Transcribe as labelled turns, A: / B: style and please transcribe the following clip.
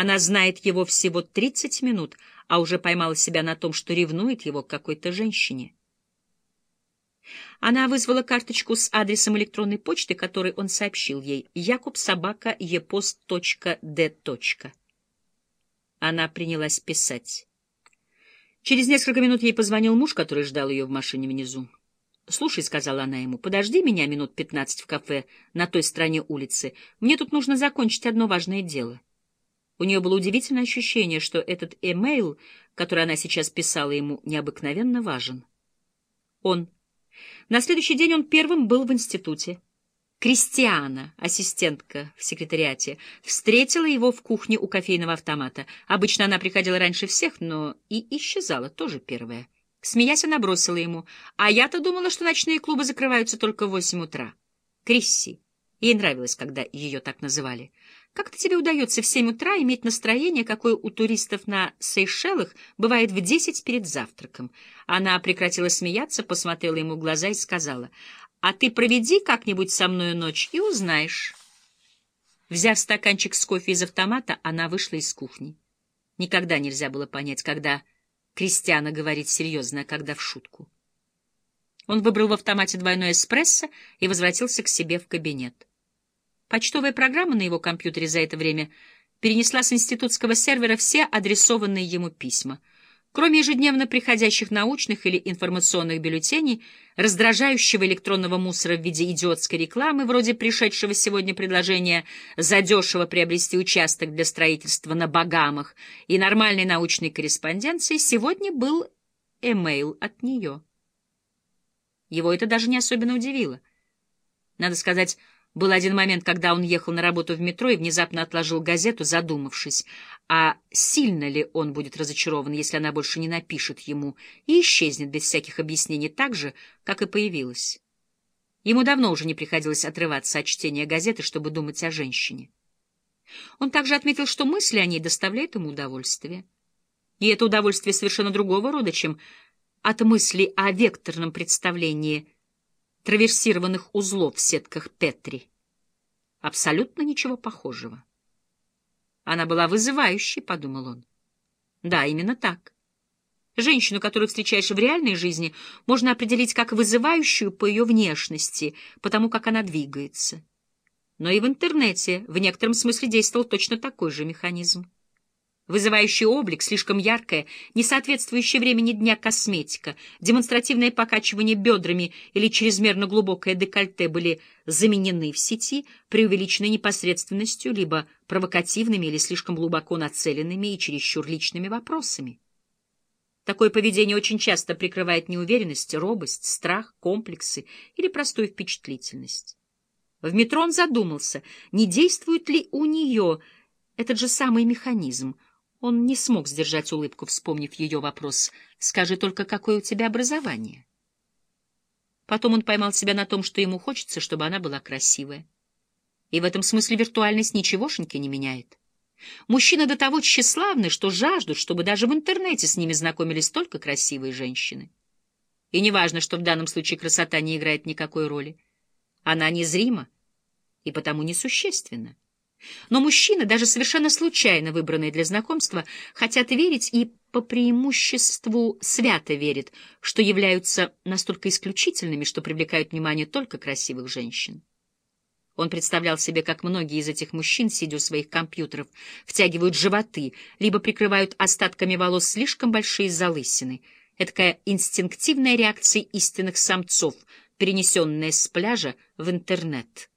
A: Она знает его всего 30 минут, а уже поймала себя на том, что ревнует его к какой-то женщине. Она вызвала карточку с адресом электронной почты, который он сообщил ей, jakubsobaka.epost.d. Она принялась писать. Через несколько минут ей позвонил муж, который ждал ее в машине внизу. «Слушай», — сказала она ему, — «подожди меня минут пятнадцать в кафе на той стороне улицы. Мне тут нужно закончить одно важное дело». У нее было удивительное ощущение, что этот эмейл, который она сейчас писала ему, необыкновенно важен. Он. На следующий день он первым был в институте. Кристиана, ассистентка в секретариате, встретила его в кухне у кофейного автомата. Обычно она приходила раньше всех, но и исчезала тоже первая. Смеясь, она бросила ему. «А я-то думала, что ночные клубы закрываются только в восемь утра». Крисси. Ей нравилось, когда ее так называли. Как-то тебе удается в семь утра иметь настроение, какое у туристов на Сейшелах бывает в десять перед завтраком. Она прекратила смеяться, посмотрела ему в глаза и сказала, «А ты проведи как-нибудь со мною ночь и узнаешь». Взяв стаканчик с кофе из автомата, она вышла из кухни. Никогда нельзя было понять, когда Кристиана говорит серьезно, а когда в шутку. Он выбрал в автомате двойной эспрессо и возвратился к себе в кабинет. Почтовая программа на его компьютере за это время перенесла с институтского сервера все адресованные ему письма. Кроме ежедневно приходящих научных или информационных бюллетеней, раздражающего электронного мусора в виде идиотской рекламы, вроде пришедшего сегодня предложения задешево приобрести участок для строительства на Багамах и нормальной научной корреспонденции, сегодня был эмейл от нее. Его это даже не особенно удивило. Надо сказать, был один момент, когда он ехал на работу в метро и внезапно отложил газету, задумавшись, а сильно ли он будет разочарован, если она больше не напишет ему и исчезнет без всяких объяснений так же, как и появилась. Ему давно уже не приходилось отрываться от чтения газеты, чтобы думать о женщине. Он также отметил, что мысли о ней доставляют ему удовольствие. И это удовольствие совершенно другого рода, чем от мысли о векторном представлении – траверсированных узлов в сетках Петри. Абсолютно ничего похожего. Она была вызывающей, — подумал он. Да, именно так. Женщину, которую встречаешь в реальной жизни, можно определить как вызывающую по ее внешности, потому как она двигается. Но и в интернете в некотором смысле действовал точно такой же механизм вызывающий облик, слишком яркая, не соответствующая времени дня косметика, демонстративное покачивание бедрами или чрезмерно глубокое декольте были заменены в сети преувеличенной непосредственностью, либо провокативными или слишком глубоко нацеленными и чересчур личными вопросами. Такое поведение очень часто прикрывает неуверенность, робость, страх, комплексы или простую впечатлительность. В метро он задумался, не действует ли у нее этот же самый механизм — он не смог сдержать улыбку, вспомнив ее вопрос. «Скажи только, какое у тебя образование?» Потом он поймал себя на том, что ему хочется, чтобы она была красивая. И в этом смысле виртуальность ничегошеньки не меняет. Мужчины до того тщеславны, что жаждут, чтобы даже в интернете с ними знакомились только красивые женщины. И неважно, что в данном случае красота не играет никакой роли. Она незрима и потому несущественна. Но мужчины, даже совершенно случайно выбранные для знакомства, хотят верить и по преимуществу свято верят, что являются настолько исключительными, что привлекают внимание только красивых женщин. Он представлял себе, как многие из этих мужчин, сидя у своих компьютеров, втягивают животы, либо прикрывают остатками волос слишком большие залысины. Эдакая инстинктивная реакция истинных самцов, перенесенная с пляжа в интернет.